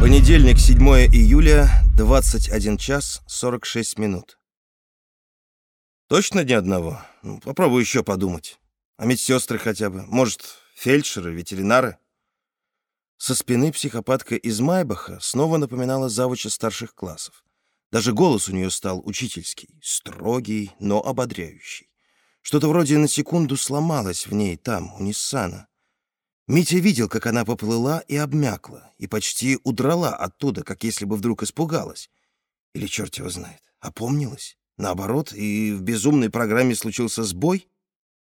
Понедельник, 7 июля, 21 час 46 минут. Точно ни одного? Ну, попробую еще подумать. А медсестры хотя бы? Может, фельдшеры, ветеринары? Со спины психопатка из Майбаха снова напоминала завуча старших классов. Даже голос у нее стал учительский, строгий, но ободряющий. Что-то вроде на секунду сломалось в ней там, у Ниссана. Митя видел, как она поплыла и обмякла, и почти удрала оттуда, как если бы вдруг испугалась. Или черт его знает, опомнилась. Наоборот, и в безумной программе случился сбой.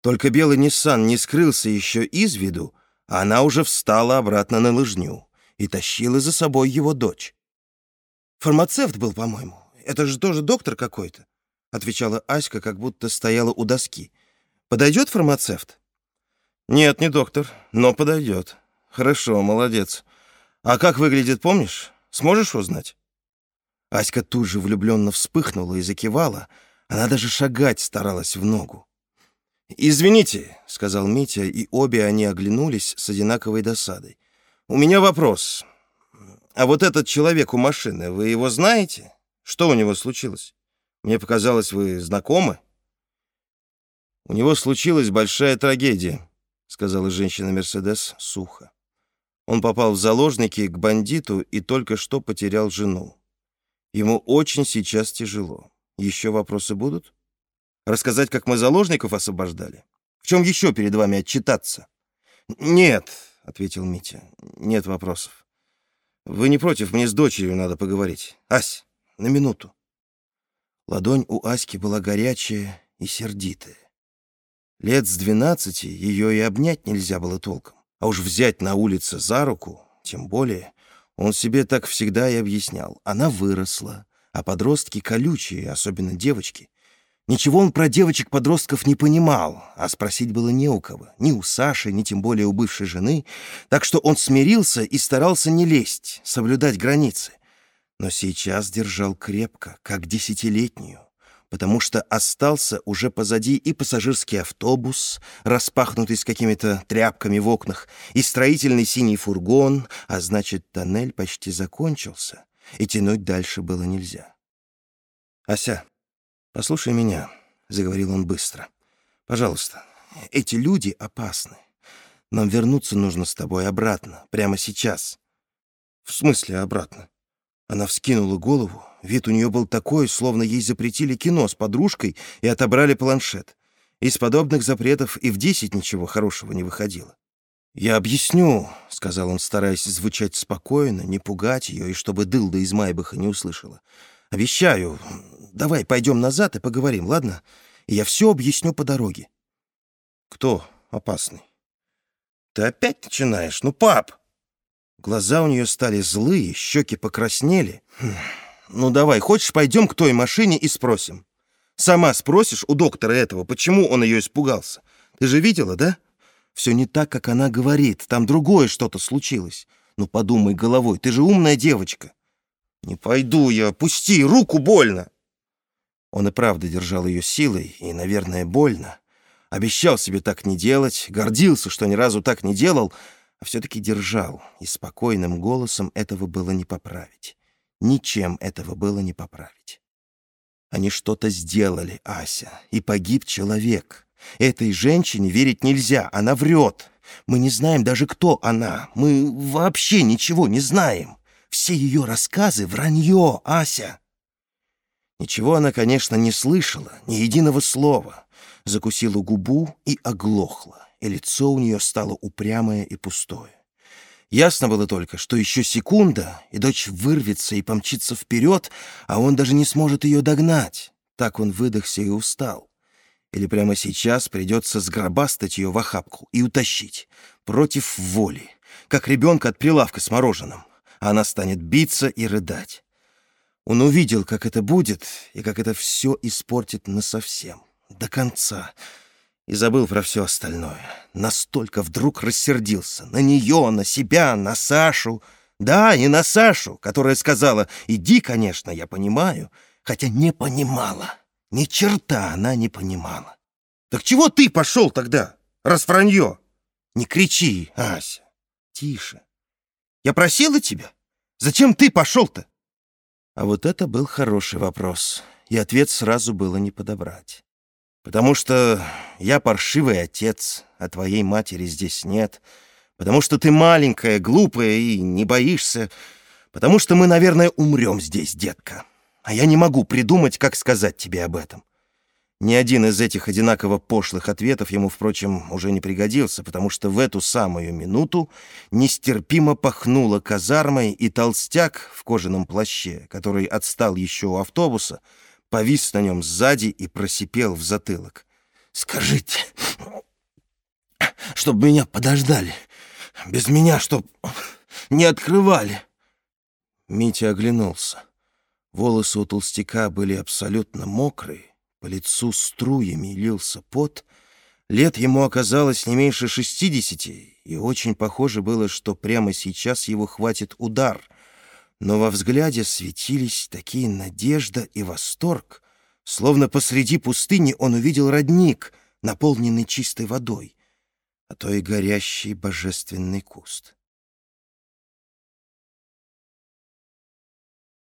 Только белый Ниссан не скрылся еще из виду, а она уже встала обратно на лыжню и тащила за собой его дочь. «Фармацевт был, по-моему. Это же тоже доктор какой-то», — отвечала Аська, как будто стояла у доски. «Подойдет фармацевт?» «Нет, не доктор, но подойдет. Хорошо, молодец. А как выглядит, помнишь? Сможешь узнать?» Аська тут же влюбленно вспыхнула и закивала. Она даже шагать старалась в ногу. «Извините», — сказал Митя, и обе они оглянулись с одинаковой досадой. «У меня вопрос. А вот этот человек у машины, вы его знаете? Что у него случилось? Мне показалось, вы знакомы?» «У него случилась большая трагедия», сказала женщина Мерседес сухо. Он попал в заложники к бандиту и только что потерял жену. Ему очень сейчас тяжело. Еще вопросы будут? Рассказать, как мы заложников освобождали? В чем еще перед вами отчитаться? Нет, — ответил Митя, — нет вопросов. Вы не против, мне с дочерью надо поговорить. Ась, на минуту. Ладонь у Аськи была горячая и сердитая. Лет с двенадцати ее и обнять нельзя было толком. А уж взять на улице за руку, тем более, он себе так всегда и объяснял. Она выросла, а подростки колючие, особенно девочки. Ничего он про девочек-подростков не понимал, а спросить было не у кого, ни у Саши, ни тем более у бывшей жены, так что он смирился и старался не лезть, соблюдать границы. Но сейчас держал крепко, как десятилетнюю потому что остался уже позади и пассажирский автобус, распахнутый с какими-то тряпками в окнах, и строительный синий фургон, а значит, тоннель почти закончился, и тянуть дальше было нельзя. «Ася, послушай меня», — заговорил он быстро. «Пожалуйста, эти люди опасны. Нам вернуться нужно с тобой обратно, прямо сейчас». «В смысле обратно?» Она вскинула голову. Вид у нее был такой, словно ей запретили кино с подружкой и отобрали планшет. Из подобных запретов и в десять ничего хорошего не выходило. «Я объясню», — сказал он, стараясь звучать спокойно, не пугать ее, и чтобы дылда из Майбаха не услышала. «Обещаю. Давай пойдем назад и поговорим, ладно? Я все объясню по дороге». «Кто опасный?» «Ты опять начинаешь? Ну, пап!» Глаза у нее стали злые, щеки покраснели. Хм. «Ну давай, хочешь, пойдем к той машине и спросим? Сама спросишь у доктора этого, почему он ее испугался. Ты же видела, да? Все не так, как она говорит, там другое что-то случилось. Ну подумай головой, ты же умная девочка». «Не пойду я, пусти, руку больно!» Он и правда держал ее силой, и, наверное, больно. Обещал себе так не делать, гордился, что ни разу так не делал — а все-таки держал, и спокойным голосом этого было не поправить. Ничем этого было не поправить. Они что-то сделали, Ася, и погиб человек. Этой женщине верить нельзя, она врет. Мы не знаем даже, кто она. Мы вообще ничего не знаем. Все ее рассказы — вранье, Ася. Ничего она, конечно, не слышала, ни единого слова. Закусила губу и оглохла и лицо у нее стало упрямое и пустое. Ясно было только, что еще секунда, и дочь вырвется и помчится вперед, а он даже не сможет ее догнать. Так он выдохся и устал. Или прямо сейчас придется сгробастать ее в охапку и утащить, против воли, как ребенка от прилавка с мороженым. А она станет биться и рыдать. Он увидел, как это будет, и как это все испортит насовсем, до конца, и забыл про все остальное. Настолько вдруг рассердился. На нее, на себя, на Сашу. Да, и на Сашу, которая сказала «Иди, конечно, я понимаю», хотя не понимала. Ни черта она не понимала. «Так чего ты пошел тогда, раз вранье?» «Не кричи, Ася. Тише. Я просила тебя? Зачем ты пошел-то?» А вот это был хороший вопрос, и ответ сразу было не подобрать. «Потому что я паршивый отец, а твоей матери здесь нет. Потому что ты маленькая, глупая и не боишься. Потому что мы, наверное, умрем здесь, детка. А я не могу придумать, как сказать тебе об этом. Ни один из этих одинаково пошлых ответов ему, впрочем, уже не пригодился, потому что в эту самую минуту нестерпимо пахнуло казармой, и толстяк в кожаном плаще, который отстал еще у автобуса, повис на нем сзади и просипел в затылок. «Скажите, чтобы меня подождали, без меня, чтоб не открывали!» Митя оглянулся. Волосы у толстяка были абсолютно мокрые, по лицу струями лился пот. Лет ему оказалось не меньше шестидесяти, и очень похоже было, что прямо сейчас его хватит удар. Но во взгляде светились такие надежда и восторг, словно посреди пустыни он увидел родник, наполненный чистой водой, а то и горящий божественный куст.